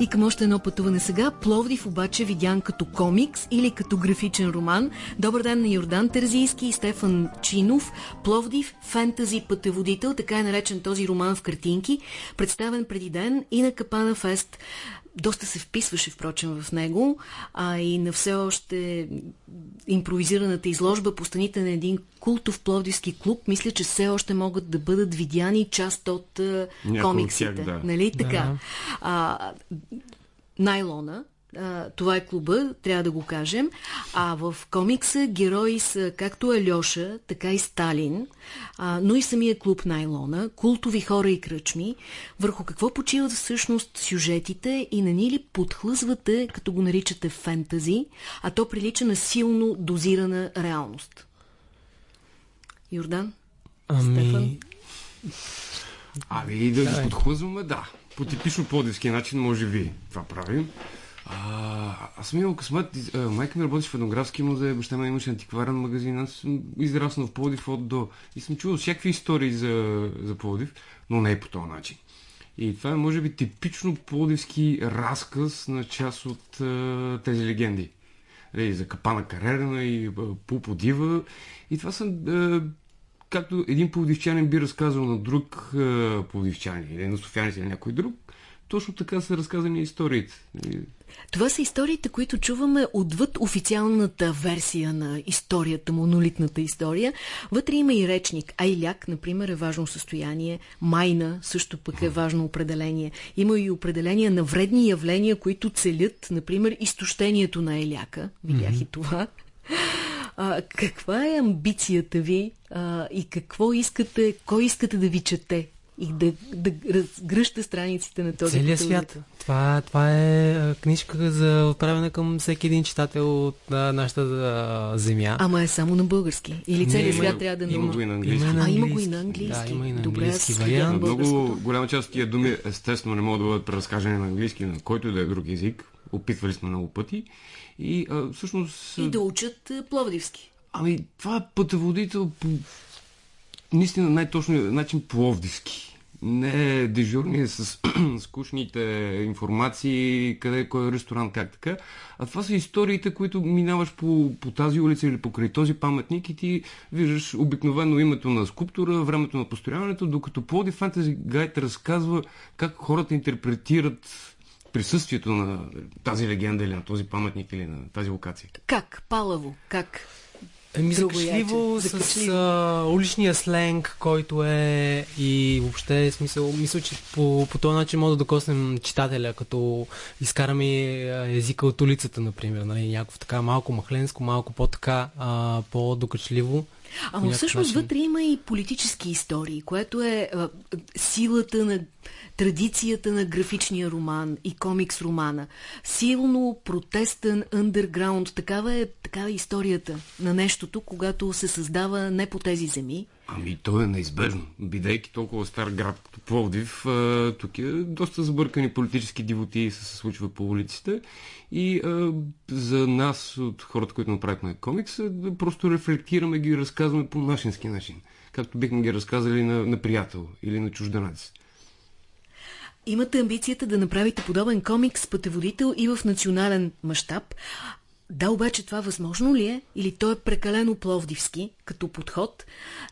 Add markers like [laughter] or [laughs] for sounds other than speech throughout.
И към още едно пътуване сега. Пловдив обаче видян като комикс или като графичен роман. Добър ден на Йордан Терзийски и Стефан Чинов. Пловдив фентази пътеводител, така е наречен този роман в картинки, представен преди ден и на Капана Фест доста се вписваше, впрочем, в него, а и на все още импровизираната изложба по станите на един култов пловдивски клуб, мисля, че все още могат да бъдат видяни част от комиксите. Тях, да. Нали така? Да. А, найлона, а, това е клуба, трябва да го кажем. А в комикса герои са както Алеша, така и Сталин, а, но и самия клуб Найлона, култови хора и кръчми. Върху какво почиват всъщност сюжетите и на ни ли подхлъзвате, като го наричате фентази, а то прилича на силно дозирана реалност? Йордан? Ами... Стефан? Ами да ги подхлъзваме, да. По типично плодивски начин може ви това правим. А, аз съм имал късмет. Майка ми работи в етнографски музей, баща ми имаше антикварен магазин. Аз съм израснал в Плодив от до. И съм чувал всякакви истории за, за Плодив, но не е по този начин. И това е, може би, типично плодивски разказ на част от а, тези легенди. Нали, за Капана Карерна и Пупо Дива. И това са а, както един плодивчанин би разказал на друг плодивчанин или на софиянец или някой друг, точно така са разказани историите. Това са историите, които чуваме отвъд официалната версия на историята, монолитната история. Вътре има и речник. Айляк, например, е важно състояние. Майна също пък е важно определение. Има и определения на вредни явления, които целят, например, изтощението на Айляка. Видях mm -hmm. и това. А, каква е амбицията ви а, и какво искате, кой искате да ви чете? И да, да разгръща страниците на този Целият свят. Това, това е книжка за отправена към всеки един читател от а, нашата а, земя. Ама е само на български. Или целият свят трябва да има. Има го и на английски. Има, а, има го и на английски. Да, има и на английски Добре, вариант. Много голяма част от тия думи естествено не могат да бъдат преразкажени на английски, на който и да е друг език. Опитвали сме много пъти. И а, всъщност... И да учат пловдивски. Ами, това е пътеводител по наистина най-точно начин пловдивски. Не е дежурни с [clears throat] скучните информации, къде, кой е ресторант, как така. А това са историите, които минаваш по, по тази улица или покрай този паметник и ти виждаш обикновено името на скулптура, времето на построяването, докато Плоди Фантази Гайд разказва как хората интерпретират присъствието на тази легенда или на този паметник или на тази локация. Как? Палаво? Как? Еми, закачливо, с а, уличния сленг, който е и въобще смисъл, мисля, че по, по този начин може да докоснем читателя, като изкараме езика от улицата, например, нали, някакво така малко махленско, малко по-така, по-докачливо. Ама всъщност начин. вътре има и политически истории, което е а, силата на традицията на графичния роман и комикс романа. Силно протестен underground. Такава е, такава е историята на нещото, когато се създава не по тези земи. Ами то е неизбежно. Бидейки толкова стар град като Пловдив, тук е доста забъркани политически дивоти се случва по улиците. И а, за нас, от хората, които направихме комикс, да просто рефлектираме ги и разказваме по нашински начин. Както бихме ги разказали на, на приятел или на чужденец. Имате амбицията да направите подобен комикс пътеводител и в национален мащаб. Да, обаче това възможно ли е? Или то е прекалено пловдивски като подход?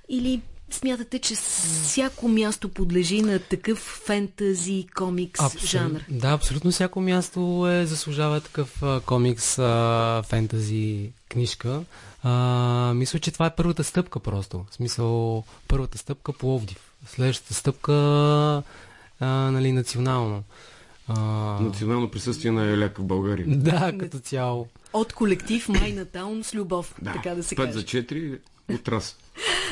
Или смятате, че всяко място подлежи на такъв фентази комикс Абсолют, жанр? Да, абсолютно всяко място е, заслужава такъв а, комикс а, фентази книжка. А, мисля, че това е първата стъпка просто. В смисъл, първата стъпка Пловдив. Следващата стъпка а, нали, национално. А... Национално присъствие на Еляк в България. Да, като цяло. От колектив Майна Таун с любов, да, така да се 5 каже. за 4 от раз.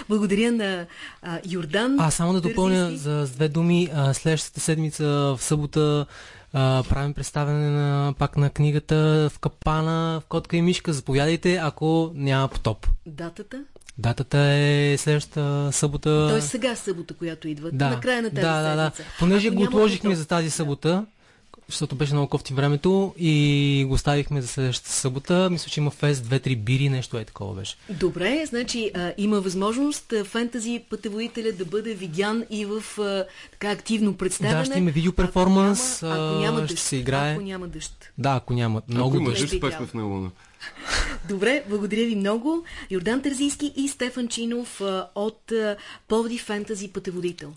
Благодаря на а, Йордан. А, само да допълня за две думи. А, следващата седмица в събота а, правим представяне на, пак на книгата в капана в Котка и Мишка. Заповядайте, ако няма потоп. Датата? Датата е следващата събота. Тоест сега събота, която идва. Да. На края на тази да, да, да. Понеже го отложихме за тази събота, защото беше много кофти времето и го оставихме за следващата събота. Мисля, че има фест, две-три бири, нещо е такова беше. Добре, значи а, има възможност фентази пътеводителя да бъде видян и в а, така активно представяне. Да, ще има видеоперформанс, ако няма, ако няма дъжд, ще се играе. Ако няма дъжд. Да, ако няма много ако дъжд. Ако има дъжд, в на [laughs] Добре, благодаря ви много. Йордан Терзийски и Стефан Чинов от Повди Фентази пътеводител.